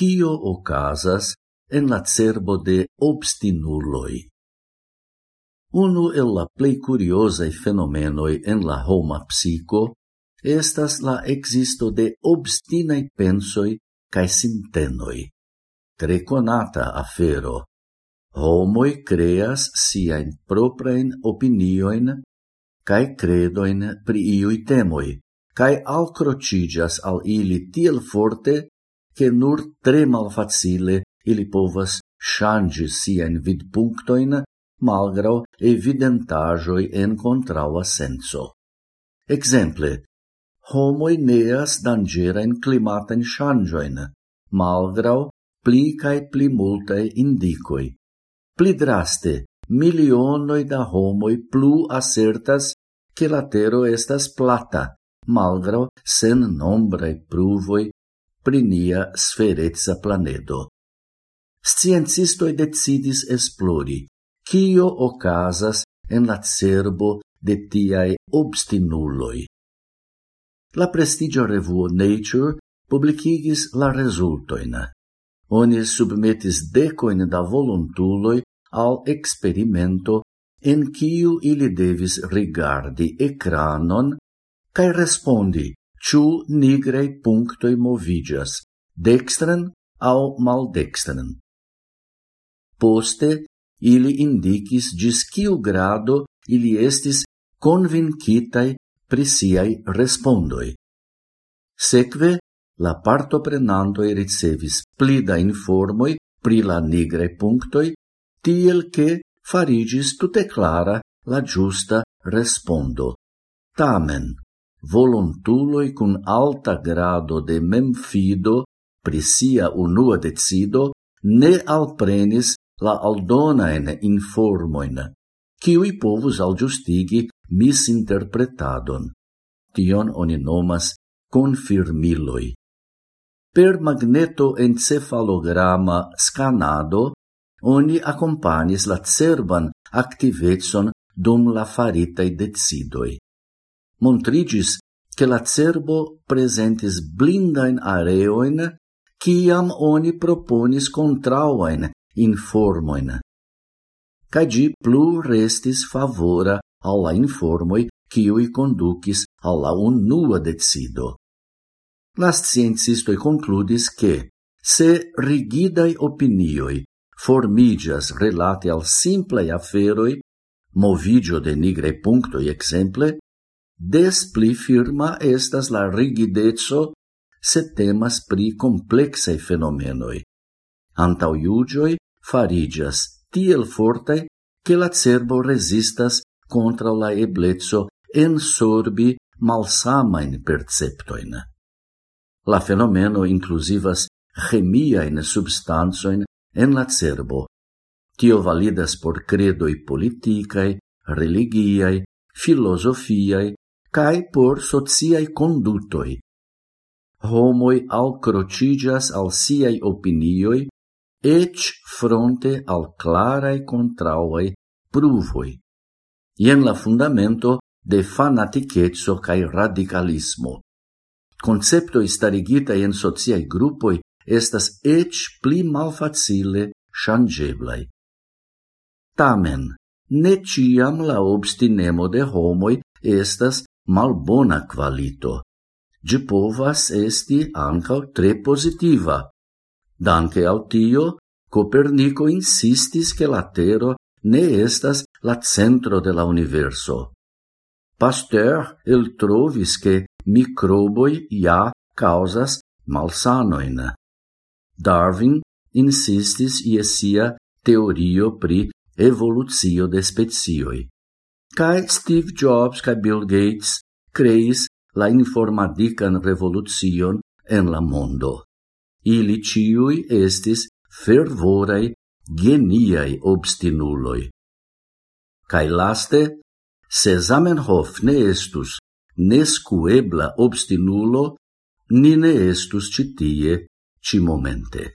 kio ocasas en la cerbo de obstinuloi. Unu el la plei curiosai fenomenoi en la Roma psico estas la existo de obstinai pensoi cae sintenoi. Tre conata afero. Homoi creas siain proprain opinioin cae credoin pri iui temoi, cae alcrocigas al ili tiel forte che nur tre malfacile ili povas shangi sien vidpunctoin malgrau evidentajoi en contraua senso. Exemple, homoi neas dangerain climaten shangioin, malgrau pli cae pli multae indicoi. Pli draste, milionoi da homoi plu acertas che la tero estas plata, malgrau sen nombrae pruvoi pri nia sferezza planedo. Sciencistoi decidis esplori cio ocasas en la cerbo de tiae obstinulloi. La prestigio revuo Nature publicigis la resultoin. Oni submetis decoin da voluntuloi al experimento en quiu ili devis rigardi ecranon cae respondi ciu nigrei punctoi movigas, dextren au maldextren. Poste, ili indicis gis ciu grado ili estis convincitai pri siai respondoi. Seque, la partoprenantoi ricevis plida informoi pri la nigre punctoi, tiel che farigis tute clara la giusta respondo. Tamen, voluntuloi cun alta grado de memfido pri sia unua decido ne alprenis la aldonaen informoin, ciui povus aljustigi misinterpretadon. Tion oni nomas confirmiloi. Per magneto encefalograma scanado oni accompanis la cerban activetson dum la faritai decidoi montrigis che la cerbo presentis blindain areoin ciam oni proponis contrauain informoin. Ca gi plu restis favora alla informoi ciui conducis alla unua decido. Las sciencistoi concludis che, se rigidai opinioi formigias relate al simplei aferoi, movigio de nigre punctoi exemple, des pli firma estas la rigidezzo se temas pri complexai fenomenoi. Antau iugioi farigias tiel forte che la cerbo resistas contra la eblezzo ensorbi malsamain perceptoin. La fenomeno inclusivas chemiaen substansoin en la cerbo. Tio validas por credoi politicae, religiae, filosofiae cae por sociae condutoi. Homoi alcrocigas al siai opinioi, ec fronte al clarae contrauae pruvoi. Ien la fundamento de fanaticetso cae radicalismo. Conceptoi starigita in sociae gruppoi estas ec pli malfacile changeblai. Tamen, ne ciam la obstinemo de homoi estas malbona qualito. Gi povas esti ancao tre positiva. Danke al tio, Copernico insistis che la tero ne estas la centro de la universo. Pasteur el trovis che microboi ja causas malsanoin. Darwin insistis iesia teorio pri evolucio de specioi cae Steve Jobs cae Bill Gates creis la informatican revolucion en la mondo. Ili ciui estis fervorei geniai obstinuloi. Cae laste, se Zamenhof ne estus nescuebla obstinulo, ni ne estus citie ci momente.